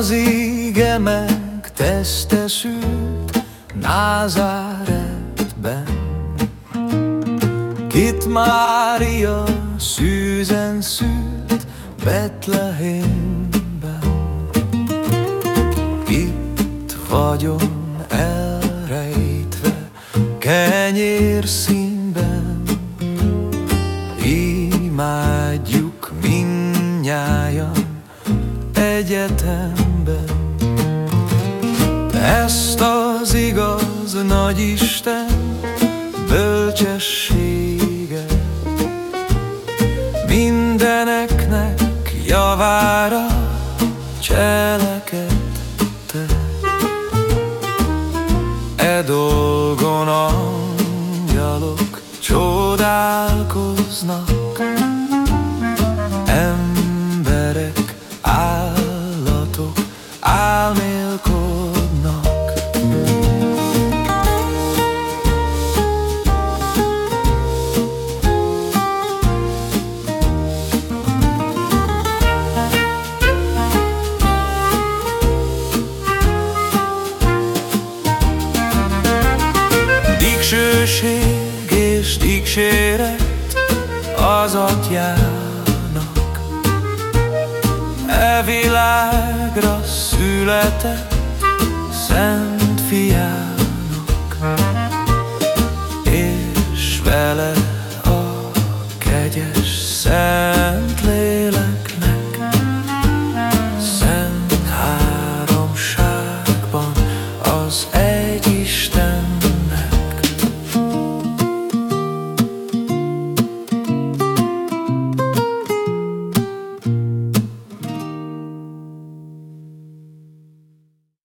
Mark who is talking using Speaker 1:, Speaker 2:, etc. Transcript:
Speaker 1: Az ége megtestesült Názáretben. Kit Mária szűzen szült Betlehemben. Itt vagyok elrejtve Kenyér színben. Imádjuk minnyájan egyetemben Ezt az igaz nagy Isten bölcsessége. Mindeneknek javára cselekedte. E dolgon angyalok csodálkoznak Dicsőség és dicséret az atyának. E világra született szent fiát